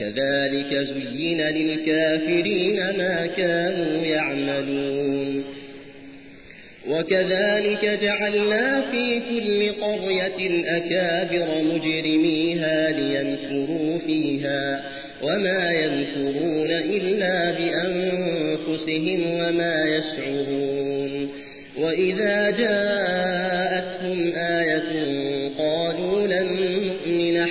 كذلك زين للكافرين ما كانوا يعملون. وكذلك جعلنا في كل قرية أكابر مجرميها لينفروا فيها وما ينفرون إلا بأنفسهم وما يشعرون. وإذا جاءتهم آية